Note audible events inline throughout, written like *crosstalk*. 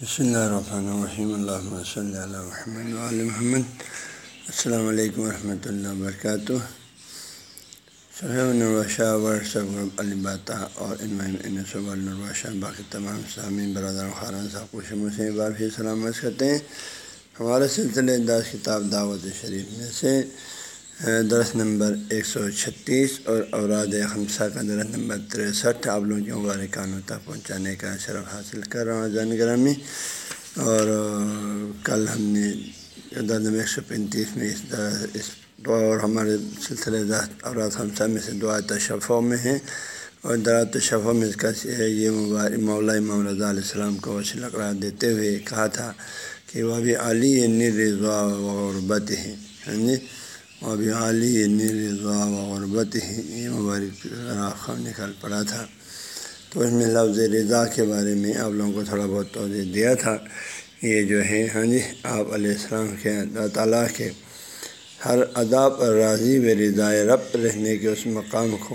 بسم اللہ الرحمن الرحیم اللہ صلی اللہ محمد محمد السلام علیکم ورحمۃ اللہ وبرکاتہ النواشہ ورثب گروپ الباطہ اور النواشہ باقی تمام سامعین برادر خارن صاحب خوش مسئلہ بار بھی سلامت کرتے ہیں ہمارا سلسلہ داس کتاب دعوت شریف میں سے درس نمبر ایک سو چھتیس اور اوراد خمسہ کا درس نمبر تریسٹھ آپ لوگوں کے مبارکانوں تک پہنچانے کا شرف حاصل کر رہا ہوں، جان گرامی۔ اور کل ہم نے درد نمبر ایک سو پینتیس میں اس اس اور ہمارے سلسلے دس اوراد خمسہ میں سے دعا تشفوں میں ہیں۔ اور درا تشفوں میں اس کا یہ مبارک مولا امام رضا علیہ السلام کو وسیلہ قرار دیتے ہوئے کہا تھا کہ وہ بھی علی رضا و غربت ہے ہاں جی یعنی ابھی علی رضا و غربت ہی یہ مبارک نکل پڑا تھا۔ تو اس میں لفظ رضا کے بارے میں آپ لوگوں کو تھوڑا بہت توجہ دیا تھا۔ یہ جو ہے ہاں جی آپ علیہ السلام کے، اللہ تعالیٰ کے ہر ادا پر راضی و رضاء رب رہنے کے اس مقام کو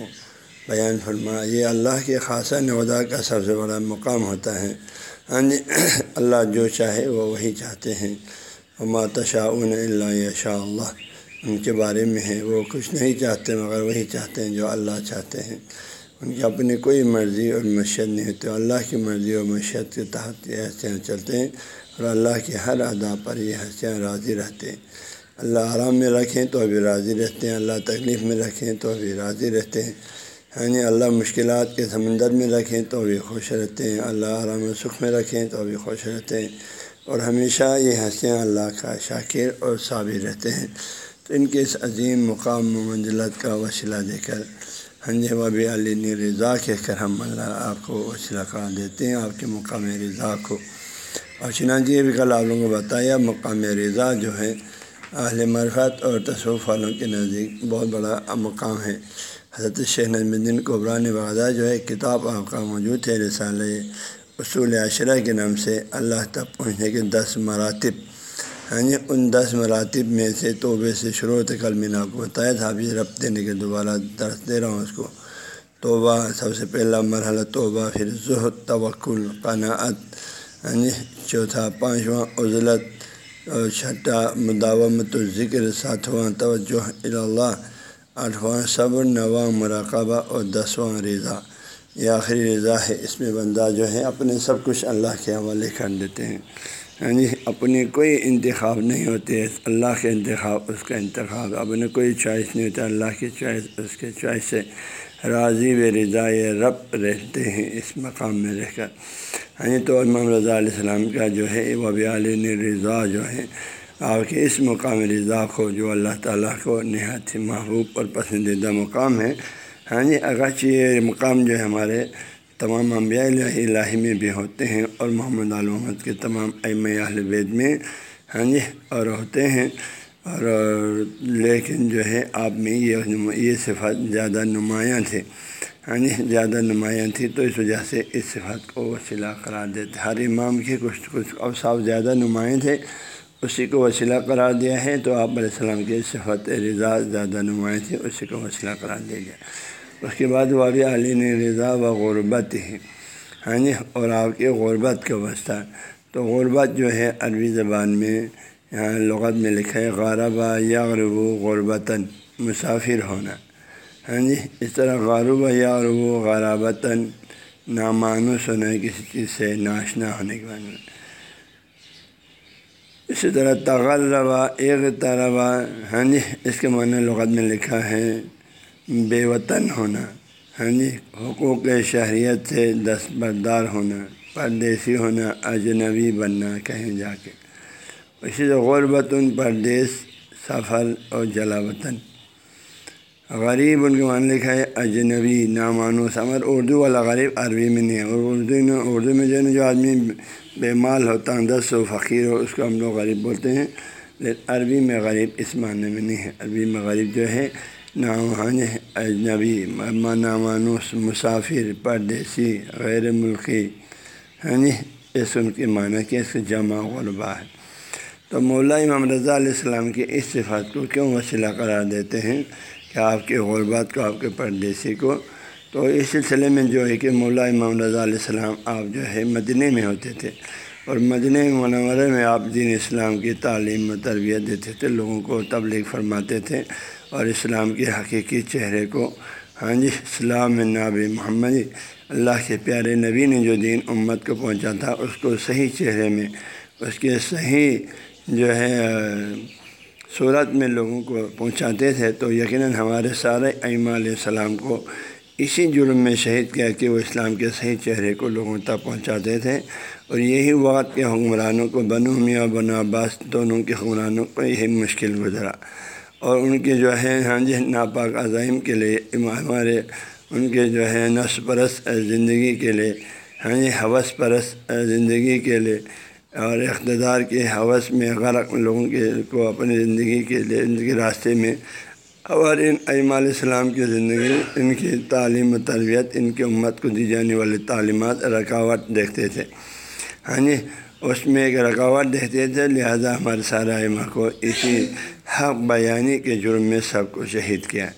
بیان فرما یہ اللہ کے خاصہ نودا کا سب سے بڑا مقام ہوتا ہے۔ ہاں جی اللہ جو چاہے وہ وہی چاہتے ہیں۔ ماتشاءن اللہ شاء اللہ۔ ان کے بارے میں ہے وہ کچھ نہیں چاہتے مگر وہی چاہتے ہیں جو اللہ چاہتے ہیں۔ ان کی اپنی کوئی مرضی اور مشیت نہیں ہوتی اللہ کی مرضی اور مشیت کے تحت یہ ہنسیاں چلتے ہیں اور اللہ کے ہر ادا پر یہ ہنسیاں راضی رہتے ہیں۔ اللہ آرام میں رکھیں تو ابھی راضی رہتے ہیں، اللہ تکلیف میں رکھیں تو ابھی راضی رہتے ہیں۔ یعنی اللہ مشکلات کے سمندر میں رکھیں تو بھی خوش رہتے ہیں، اللہ آرام و سکھ میں رکھیں تو بھی خوش رہتے ہیں۔ اور ہمیشہ یہ ہنسیاں اللہ کا شاکر اور صابر رہتے ہیں۔ تو ان کے اس عظیم مقام و منزلت کا وسیلہ دے کر ہنج وبی علی رضا کے کر ہم اللہ آپ کو وسیلہ قرار دیتے ہیں، آپ کے مقام رضا کو۔ اور چنانچہ یہ بھی کل آپ لوگوں کو بتایا، مقام رضا جو ہے، اہل مرفت اور تصوف والوں کے نزدیک بہت بڑا مقام ہے۔ حضرت شیخ نظم الدین قبران وغیرہ جو ہے، کتاب آپ کا موجود ہے رسالہ اصول عشرہ کے نام سے اللہ تک پہنچنے کے دس مراتب۔ ہاں جی ان دس مراتب میں سے توبے سے شروع کل میں نے آپ کو بتایا تھا ابھی رب دینے کے دوبارہ درس دے رہا ہوں اس کو۔ توبہ سب سے پہلا مرحلہ توبہ، پھر ظہد توکل، قناعت ہاں جی چوتھا پانچواں عضلت اور چھٹا مداومت ذکر، ساتواں توجہ اللہ، آٹھواں صبر، نواں مراقبہ اور دسواں رضا۔ یہ آخری رضا ہے، اس میں بندہ جو ہے اپنے سب کچھ اللہ کے حوالے کر دیتے ہیں۔ یعنی اپنے کوئی انتخاب نہیں ہوتے، اللہ کے انتخاب، اس کا انتخاب۔ اپنے کوئی چوائس نہیں ہوتا، اللہ کی چوائس، اس کے چوائس سے راضی و رضا رب رہتے ہیں اس مقام میں رہ کر۔ یعنی تو امام رضا علیہ السلام کا جو ہے، وہ علیہ رضا جو ہے، آپ کے اس مقام رضا کو جو اللہ تعالیٰ کو نہایت ہی محبوب اور پسندیدہ مقام ہے۔ ہاں جی اگرچہ یہ مقام جو ہے ہمارے تمام انبیاء الہی میں بھی ہوتے ہیں اور محمد علامت کے تمام ام اہل بید میں ہاں جی اور ہوتے ہیں۔ اور لیکن جو ہے، آپ میں یہ یہ صفات زیادہ نمایاں تھے۔ ہاں جی زیادہ نمایاں تھی، تو اس وجہ سے اس صفات کو وسیلہ قرار دیتے۔ ہر امام کے کچھ کچھ اوصاف زیادہ نمایاں تھے، اسی کو وسیلہ قرار دیا ہے۔ تو آپ علیہ السلام کے صفت رضا زیادہ نمایاں تھی اسی کو وسیلہ قرار دیا گیا۔ اس کے بعد وہ بھی علی نے رضا و غربت ہے ہاں جی اور آپ کے غربت کا واسطہ۔ تو غربت جو ہے عربی زبان میں، یہاں لغت میں لکھا ہے غاربہ یا غرب غربتاً، مسافر ہونا۔ ہاں جی اس طرح غارب یا غرب غرابتاً، نامانوس ہونا ہے کسی چیز سے ناشنا ہونے کے بعد۔ اسی طرح تغربہ ایک طربہ ہاں جی اس کے معنی لغت میں لکھا ہے۔ بے وطن ہونا ہاں جی حقوق شہریت سے دستبردار ہونا، پردیسی ہونا، اجنبی بننا کہیں جا کے۔ اسی طرح غربتاً پردیس سفر اور جلا وطن۔ غریب ان کے معنی لکھا ہے، اجنبی نامانو سمر اردو والا غریب عربی میں نہیں ہے۔ اور اردو میں اردو میں جو ہے جو آدمی بے مال ہوتا ہے دس و فقیر ہو، اس کو ہم لوگ غریب بولتے ہیں۔ لیکن عربی میں غریب اس معنی میں نہیں ہے۔ عربی میں غریب جو ہے نام اجنبی نامانوس مسافر پردیسی غیر ملکی ہاں جی اس ان کے معنی کہ اس کے جمع غربا ہے۔ تو مولا امام رضا علیہ السلام کی اس صفات کو کیوں وسیلہ قرار دیتے ہیں کہ آپ کے غربات کو، آپ کے پردیسی کو؟ تو اس سلسلے میں جو ہے کہ مولا امام رضا علیہ السلام آپ جو ہے مدنی میں ہوتے تھے اور مدنِ منورہ میں آپ دین اسلام کی تعلیم و تربیت دیتے تھے، لوگوں کو تبلیغ فرماتے تھے۔ اور اسلام کے حقیقی چہرے کو۔ ہاں جی اسلام ناب محمد، اللہ کے پیارے نبی نے جو دین امت کو پہنچا تھا، اس کو صحیح چہرے میں، اس کے صحیح جو ہے صورت میں لوگوں کو پہنچاتے تھے۔ تو یقیناً ہمارے سارے ائمہ علیہ السلام کو اسی جرم میں شہید کیا کہ وہ اسلام کے صحیح چہرے کو لوگوں تک پہنچاتے تھے۔ اور یہی وقت کے حکمرانوں کو، بنو میاں، بنو عباس، دونوں کے حکمرانوں کو یہی مشکل گزرا۔ اور ان کے جو ہے ہاں جی ناپاک عزائم کے لیے، ہمارے ان کے جو ہے نس پرست زندگی کے لیے ہاں جی حوث پرست زندگی کے لیے اور اقتدار کے حوث میں غرق لوگوں کے کو اپنی زندگی کے لیے، ان کے راستے میں اور ان عیم علیہ السلام کی زندگی، ان کی تعلیم و تربیت، ان کی امت کو دی جانے والی تعلیمات رکاوٹ دیکھتے تھے۔ ہاں جی اس میں ایک رکاوٹ دیکھتے تھے، لہذا ہمارے سارا ائمہ کو اسی حق بیانی کے جرم میں سب کو شہید کیا۔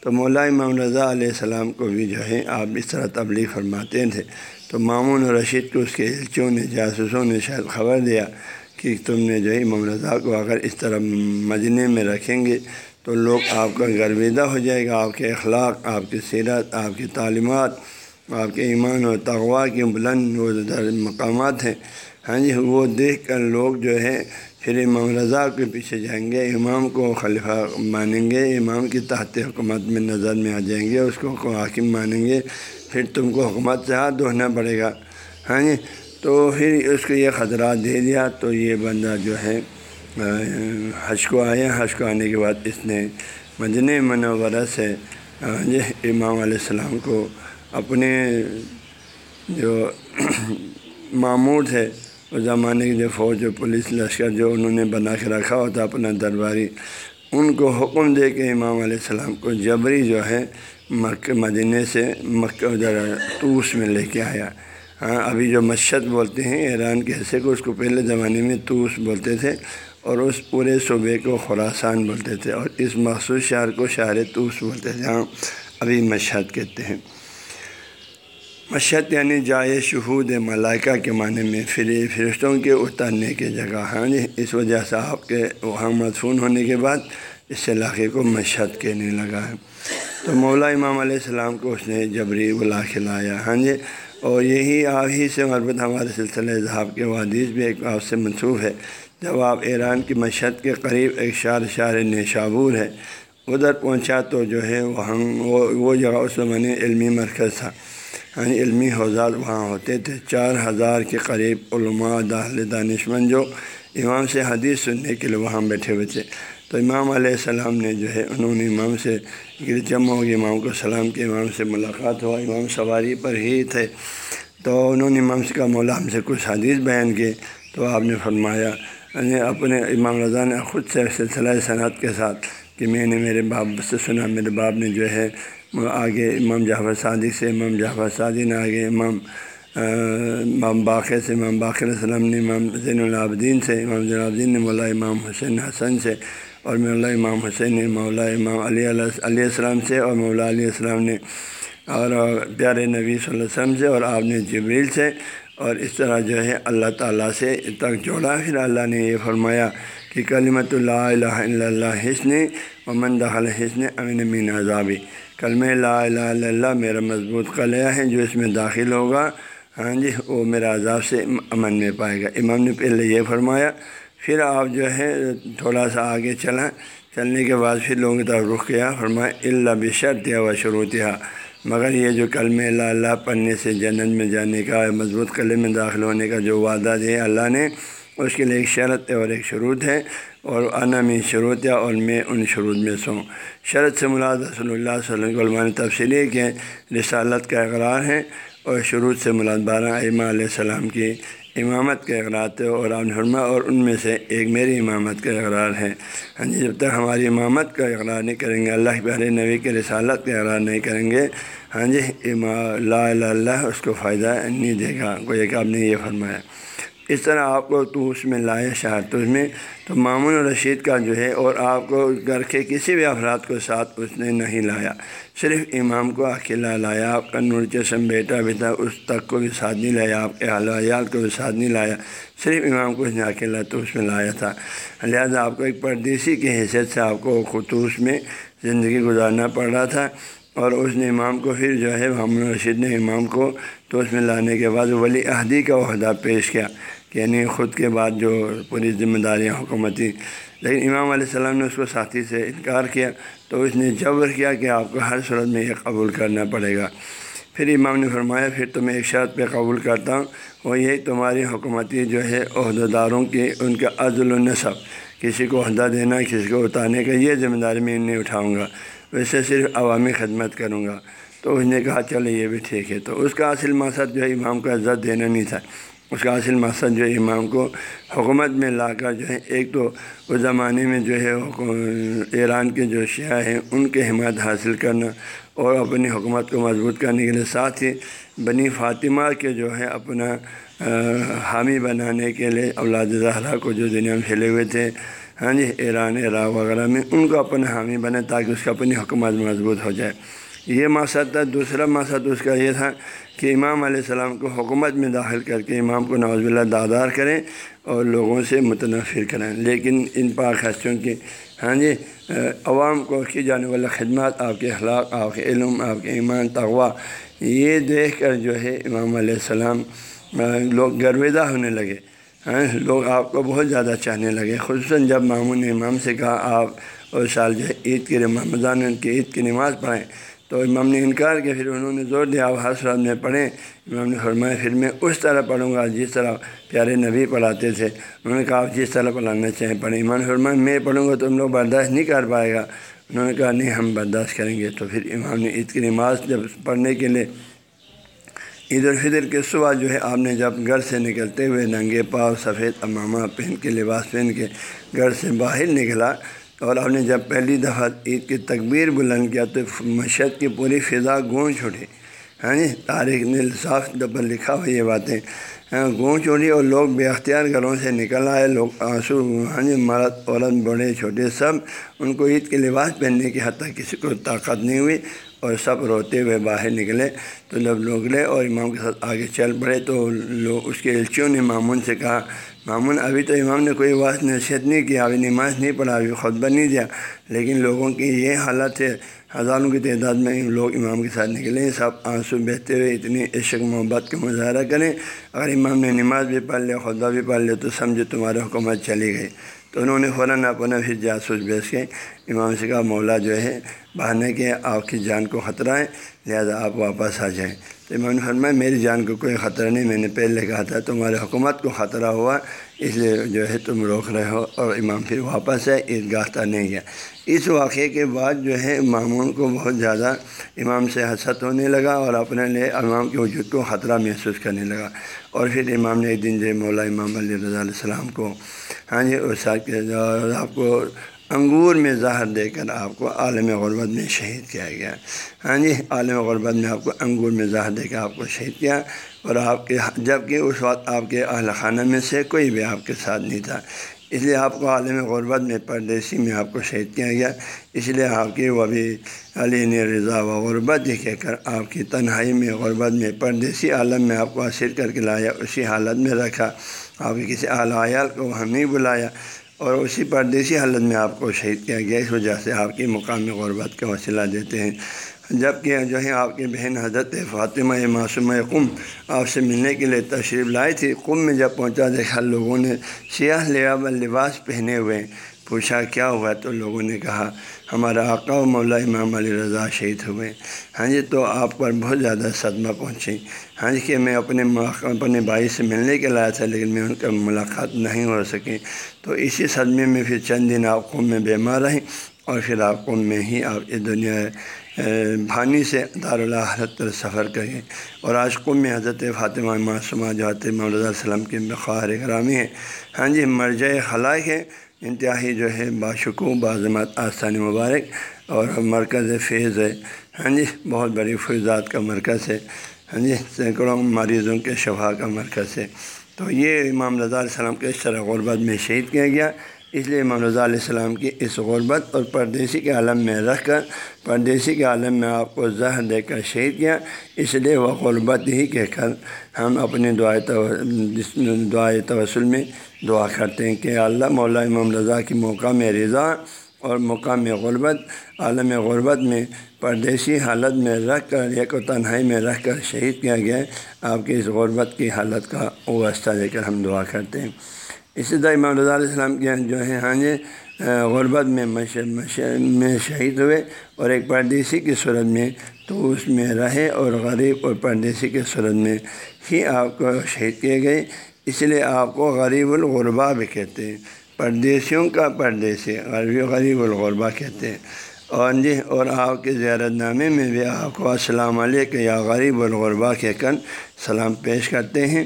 تو مولا امام رضا علیہ السلام کو بھی جو ہے، آپ اس طرح تبلیغ فرماتے تھے۔ تو مامون رشید کو اس کے الچوں نے، جاسوسوں نے شاید خبر دیا کہ تم نے جو ہے امام رضا کو اگر اس طرح مجنے میں رکھیں گے تو لوگ آپ کا گرویدہ ہو جائے گا۔ آپ کے اخلاق، آپ کی سیرت، آپ کی تعلیمات، آپ کے ایمان و تغوا کی بلند و مقامات ہیں۔ ہاں جی وہ دیکھ کر لوگ جو ہے، پھر امام رضا کے پیچھے جائیں گے، امام کو خلیفہ مانیں گے، امام کی تحت حکومت میں نظر میں آ جائیں گے، اس کو حاکم مانیں گے، پھر تم کو حکومت سے ہاتھ دھونا پڑے گا۔ ہاں جی تو پھر اس کو یہ خطرات دے دیا، تو یہ بندہ جو ہے حج کو آیا۔ حج کو آنے کے بعد اس نے مدن منورہ سے جی امام علیہ السلام کو اپنے جو *clears throat* معمور تھے اس زمانے کے جو فوج و پولیس لشکر جو انہوں نے بنا کے رکھا ہوتا اپنا درباری، ان کو حکم دے کے امام علیہ السلام کو جبری جو ہے مکہ، مدینہ سے مکہ ادھر توس میں لے کے آیا۔ ہاں ابھی جو مشد بولتے ہیں، ایران کے حصے کو اس کو پہلے زمانے میں توس بولتے تھے اور اس پورے صوبے کو خوراسان بولتے تھے اور اس مخصوص شہر کو شہر توس بولتے تھے۔ ہاں ابھی مشہد کہتے ہیں۔ مشہد یعنی جائے شہود ملائکہ کے معنی میں پھر فرشتوں کے اترنے کی جگہ ہاں جی اس وجہ سے آپ کے وہاں مدفون ہونے کے بعد اس علاقے کو مشہد کہنے لگا ہے۔ تو مولا امام علیہ السلام کو اس نے جبری بلا کھلایا۔ ہاں جی اور یہی آپ ہی سے مربوط ہمارے سلسلہ اظہاب کے وادیث بھی ایک آپ سے منسوخ ہے۔ جب آپ ایران کی مشہد کے قریب ایک شار شار نشابور ہے، ادھر پہنچا تو جو ہے وہاں وہ وہ جگہ اس زمانے علمی مرکز تھا۔ ہاں، علمی حوضات وہاں ہوتے تھے۔ چار ہزار کے قریب علماء، داخل دانشمند جو امام سے حدیث سننے کے لیے وہاں بیٹھے ہوئے تھے۔ تو امام علیہ السلام نے جو ہے، انہوں نے امام سے جمع ہو گیا امام کو سلام کے امام سے ملاقات ہوا، امام سواری پر ہی تھے۔ تو انہوں نے امام سے کہا، مولا ہم سے کچھ حدیث بیان کیے۔ تو آپ نے فرمایا یعنی اپنے امام رضا نے خود سے سلسلہ صنعت کے ساتھ کہ میں نے میرے باپ سے سنا، میرے باپ نے جو ہے آگے امام جعفر صادق سے امام جعفر صادق نے آگے امام امام باقر سے امام باقر السلام نے امام زین العابدین سے، امام زین العابدین نے مولا امام حسین حسن سے، اور مولا امام حسین نے مولا امام علیہ علیہ السلام سے، اور مولا علیہ السلام نے اور پیارے نبی صلی اللہ علیہ وسلم سے، اور آپ نے جبریل سے، اور اس طرح جو ہے اللہ تعالیٰ سے تک جوڑا۔ پھر اللہ نے یہ فرمایا کہ کلمت اللہ الہ الا اللہ حسن امن دخل حسن امن مین عذابی۔ کلم لا الہ الا اللہ میرا مضبوط قلعہ ہے جو اس میں داخل ہوگا۔ ہاں جی وہ میرا عذاب سے امن میں پائے گا۔ امام نے پہلے یہ فرمایا، پھر آپ جو ہے تھوڑا سا آگے چلیں۔ چلنے کے بعد پھر لوگوں کی طرف رخ کیا، فرمایا اللہ بشرط یا و شروطیہ مگر یہ جو کلم اللہ اللہ پڑھنے سے جنت میں جانے کا، مضبوط قلعے میں داخل ہونے کا جو وعدہ دے اللہ نے اس کے لیے ایک شرط اور ایک شروط ہے اور انا میں شروط ہے اور میں ان شروط میں سوں شرط سے مراد رسول اللہ صلی اللہ علیہ وسلم تفصیلی کے رسالت کا اقرار ہے اور شروط سے مراد بارہ امہ علیہ السلام کی امامت کے اقرات اور حرمہ اور ان میں سے ایک میری امامت کا اقرار ہے۔ ہاں جی جب تک ہماری امامت کا اقرار نہیں کریں گے، اللہ کے پیارے نبی کے رسالت کا اقرار نہیں کریں گے ہاں جی اما لا اللہ اس کو فائدہ نہیں دے گا، کوئی ایک آپ نے یہ فرمایا۔ اس طرح آپ کو تو اس میں لایا شہر تو اس میں تو مامون رشید کا جو ہے اور آپ کو گھر کے کسی بھی افراد کو ساتھ اس نے نہیں لایا۔ صرف امام کو اکیلا لایا، آپ کا نور چشم بیٹا بھی تھا، اس تک کو بھی ساتھ نہیں لایا، آپ کے حالیات کو بھی ساتھ نہیں لایا۔ صرف امام کو اس نے اکیلا تو اس میں لایا تھا۔ لہٰذا آپ کو ایک پردیسی کی حیثیت سے آپ کو خطوص میں زندگی گزارنا پڑ رہا تھا۔ اور اس نے امام کو پھر جو ہے محمد رشید نے امام کو تو اس میں لانے کے بعد ولی عہدی کا عہدہ پیش کیا۔ یعنی خود کے بعد جو پوری ذمہ داریاں حکومتی لیکن امام علیہ السلام نے اس کو ساتھی سے انکار کیا تو اس نے جبر کیا کہ آپ کو ہر صورت میں یہ قبول کرنا پڑے گا۔ پھر امام نے فرمایا، پھر تو میں ایک شرط پہ قبول کرتا ہوں، وہ یہی تمہاری حکومتی جو ہے عہدیداروں کی ان کا عزل النصب کسی کو عہدہ دینا، کسی کو اتارنے کا، یہ ذمہ داری میں نہیں اٹھاؤں گا۔ ویسے صرف عوامی خدمت کروں گا۔ تو اس نے کہا، چلو یہ بھی ٹھیک ہے۔ تو اس کا اصل مقصد جو ہے، امام کو عزت دینا نہیں تھا۔ اس کا اصل مقصد جو ہے امام کو حکومت میں لا کر جو ہے، ایک تو اس زمانے میں جو ہے، ایران کے جو شیعہ ہیں، ان کے حمایت حاصل کرنا اور اپنی حکومت کو مضبوط کرنے کے لیے، ساتھ ہی بنی فاطمہ کے جو ہے اپنا حامی بنانے کے لیے اولاد زہرا کو جو دنیا میں پھیلے ہوئے تھے ہاں جی ایران، عراق وغیرہ میں، ان کو اپنا حامی بنے تاکہ اس کا اپنی حکومت مضبوط ہو جائے۔ یہ مقصد تھا، دوسرا مقصد اس کا یہ تھا کہ امام علیہ السلام کو حکومت میں داخل کر کے امام کو نواز اللہ دادار کریں اور لوگوں سے متنفر کریں۔ لیکن ان پاک ہستیوں کی ہاں جی عوام کو کی جانے والا خدمات، آپ کے اخلاق، آپ کے علم، آپ کے ایمان تغوا یہ دیکھ کر جو ہے امام علیہ السلام لوگ گرویدہ ہونے لگے۔ ہاں لوگ آپ کو بہت زیادہ چاہنے لگے۔ خصوصاً جب مامون نے امام سے کہا، آپ اور سال جو ہے عید کے رمضان کی عید کی نماز پڑھیں تو امام نے انکار کیا، پھر انہوں نے زور دیا آپ ہر صورت میں پڑھیں۔ امام نے فرمایا، پھر میں اس طرح پڑھوں گا جس طرح پیارے نبی پڑھاتے تھے۔ انہوں نے کہا، آپ جس طرح پڑھانا چاہیں پڑھیں۔ امام نے فرمایا، میں پڑھوں گا تو ہم لوگ برداشت نہیں کر پائے گا۔ انہوں نے کہا، نہیں، ہم برداشت کریں گے۔ تو پھر امام نے عید کی نماز جب پڑھنے کے لیے عید الفطر کے صبح جو ہے، آپ نے جب گھر سے نکلتے ہوئے ننگے پاؤ سفید امامہ پہن کے، لباس پہن کے گھر سے باہر نکلا اور آپ نے جب پہلی دفعہ عید کی تکبیر بلند کیا تو مشد کی پوری فضا گونج اٹھی۔ ہاں جی تاریخ نے صاف ڈبل لکھا ہوا یہ باتیں۔ ہاں گونج اٹھی اور لوگ بے اختیار گھروں سے نکل آئے۔ لوگ آنسو ہاں جی مرد، عورت، بڑے، چھوٹے سب ان کو عید کے لباس پہننے کی حد تک کسی کو طاقت نہیں ہوئی اور سب روتے ہوئے باہر نکلے۔ تو جب لوگ لے اور امام کے ساتھ آگے چل پڑے تو لوگ اس کے الچیوں نے مامون سے کہا معمول، ابھی تو امام نے کوئی بات نصیحت نہیں کیا ابھی نماز نہیں پڑھا، ابھی خطبہ نہیں دیا، لیکن لوگوں کی یہ حالت ہے، ہزاروں کی تعداد میں لوگ امام کے ساتھ نکلیں سب آنسو بہتے ہوئے اتنی عشق، محبت کا مظاہرہ کریں۔ اگر امام نے نماز بھی پڑھ لیا، خطبہ بھی پڑھ لیا، تو سمجھے تمہاری حکومت چلی گئی۔ تو انہوں نے فوراً اپنا پھر جاسوس بیچ کے امام سے کہا مولا جو ہے، بہانے کے آپ کی جان کو خطرہ ہے، لہٰذا آپ واپس آ جائیں۔ تو امام نے فرمایا، میری جان کو کوئی خطرہ نہیں، میں نے پہلے کہا تھا، تمہاری حکومت کو خطرہ ہوا، اس لیے جو ہے تم روک رہے ہو اور امام پھر واپس ہے عیدگاہ تھا نہیں گیا۔ اس واقعے کے بعد جو ہے مامون کو بہت زیادہ امام سے حسد ہونے لگا اور اپنے لیے امام کے وجود کو خطرہ محسوس کرنے لگا۔ اور پھر امام نے ایک دن جو مولا امام علیہ رضا علیہ السلام کو ہاں جی اس آپ کو انگور میں زہر دے کر آپ کو عالم غربت میں شہید کیا گیا۔ ہاں جی عالم غربت میں آپ کو انگور میں زہر دے کر آپ کو شہید کیا۔ اور آپ کے ہاں، جبکہ اس وقت آپ کے اہل خانہ میں سے کوئی بھی آپ کے ساتھ نہیں تھا۔ اس لیے آپ کو عالم غربت میں پردیسی میں آپ کو شہید کیا گیا۔ اس لیے آپ کی وبی علی نے رضا و غربت ہی کہہ کر آپ کی تنہائی میں، غربت میں پردیسی عالم میں آپ کو اثر کر کے لایا، اسی حالت میں رکھا۔ آپ کی کسی اعلیٰ عیال کو وہاں نہیں بلایا۔ اور اسی پردیسی حالت میں آپ کو شہید کیا گیا، اس وجہ سے آپ کی مقامی غربت کا وسیلہ دیتے ہیں۔ جبکہ جو ہے، آپ کی بہن حضرت فاطمہ معصومۂ قم آپ سے ملنے کے لیے تشریف لائی تھی قم میں جب پہنچا، دیکھا، لوگوں نے سیاہ لبا لباس پہنے ہوئے پوچھا، کیا ہوا؟ تو لوگوں نے کہا، ہمارا آقا و مولا امام علی رضا شہید ہوئے۔ ہاں جی تو آپ پر بہت زیادہ صدمہ پہنچی۔ ہاں جی کہ میں اپنے اپنے بھائی سے ملنے کے لایا تھا، لیکن میں ان کا ملاقات نہیں ہو سکی۔ تو اسی صدمے میں پھر چند دن آپ قوم میں بیمار رہیں اور پھر آپ قوم میں ہی آپ اس دنیا بھانی سے دار حضرت پر سفر کریں۔ اور آج قوم میں حضرت فاطمہ معصومہ، جو حضرت محمد السلام کے بخار گرامی ہے ہاں جی مرجع خلائق ہے انتہائی جو ہے باشکو بازمت آستان مبارک اور مرکز فیض ہے۔ ہاں جی بہت بڑی فیضات کا مرکز ہے۔ ہاں جی سینکڑوں مریضوں کے شفا کا مرکز ہے۔ تو یہ امام رضا علیہ السلام کے اس طرح غربت میں شہید کیا گیا۔ اس لیے امام رضا علیہ السلام کی اس غربت اور پردیسی کے عالم میں رکھ کر، پردیسی کے عالم میں آپ کو زہر دے کر شہید کیا، اس لیے وہ غربت ہی کہہ کر ہم اپنی دعائیں دعائے توسل میں دعا کرتے ہیں کہ اللہ مولا امام رضا کی موقع میں رضا اور مقام غربت، عالم غربت میں پردیسی حالت میں رکھ کر، ایک و تنہائی میں رکھ کر شہید کیا گیا۔ آپ کی اس غربت کی حالت کا واسطہ دے کر ہم دعا کرتے ہیں۔ اسی طرح امام رضا علیہ السلام کے جو ہے ہاں جی غربت میں میں شہید ہوئے اور ایک پردیسی کی صورت میں تو اس میں رہے اور غریب اور پردیسی کی صورت میں ہی آپ کو شہید کیے گئے۔ اس لیے آپ کو غریب الغربا بھی کہتے ہیں۔ پردیسیوں کا پردیسی، غریب غریب الغربا کہتے ہیں۔ اور ہاں جی اور آپ کے زیارت نامے میں بھی آپ کو السلام علیکم یا غریب الغربا کہہ کر سلام پیش کرتے ہیں۔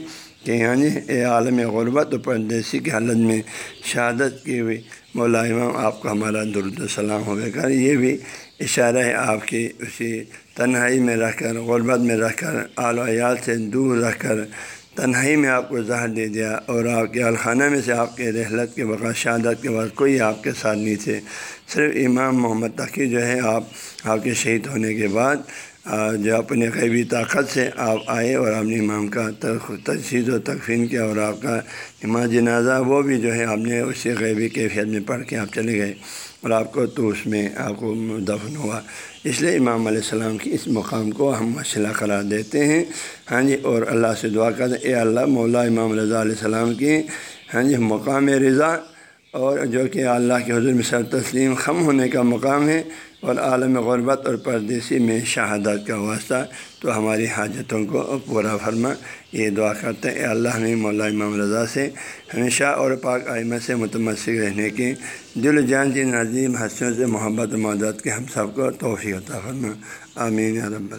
کہ یعنی اے عالم غربت و پردیسی کی حالت میں شہادت کی ہوئی۔ مولا امام، آپ کا ہمارا درد السلام ہو کر یہ بھی اشارہ ہے آپ کی اسی تنہائی میں رہ کر، غربت میں رہ کر، آل عیال سے دور رکھ کر تنہائی میں آپ کو زہر دے دیا۔ اور آپ کے الخانہ میں سے، آپ کے رحلت کے وقت شہادت کے بعد کوئی آپ کے ساتھ نہیں تھے۔ صرف امام محمد تقی جو ہے، آپ آپ کے شہید ہونے کے بعد جو اپنے قیبی طاقت سے آپ آئے اور اپنے امام کا تجسیز و تقفین کیا اور آپ کا نماز جنازہ وہ بھی جو ہے آپ نے اسی غیبی کیفیت میں پڑھ کے آپ چلے گئے اور آپ کو تو اس میں آپ کو دفن ہوا۔ اس لیے امام علیہ السلام کی اس مقام کو ہم مسئلہ قرار دیتے ہیں۔ ہاں جی اور اللہ سے دعا کرتے اے اللہ مولا امام رضا علیہ السلام کی ہاں جی مقام رضا اور جو کہ اللہ کے حضور مثال تسلیم خم ہونے کا مقام ہے۔ اور عالم غربت اور پردیسی میں شہادت کا واسطہ، تو ہماری حاجتوں کو پورا فرما۔ یہ دعا کرتے ہیں اللہ، ہمیں مولا امام رضا سے ہمیشہ اور پاک آئمہ سے متمسک رہنے کی دل جان کی نظیم حسیوں سے محبت و مدد کے ہم سب کو توفیع عطا فرما۔ آمین رب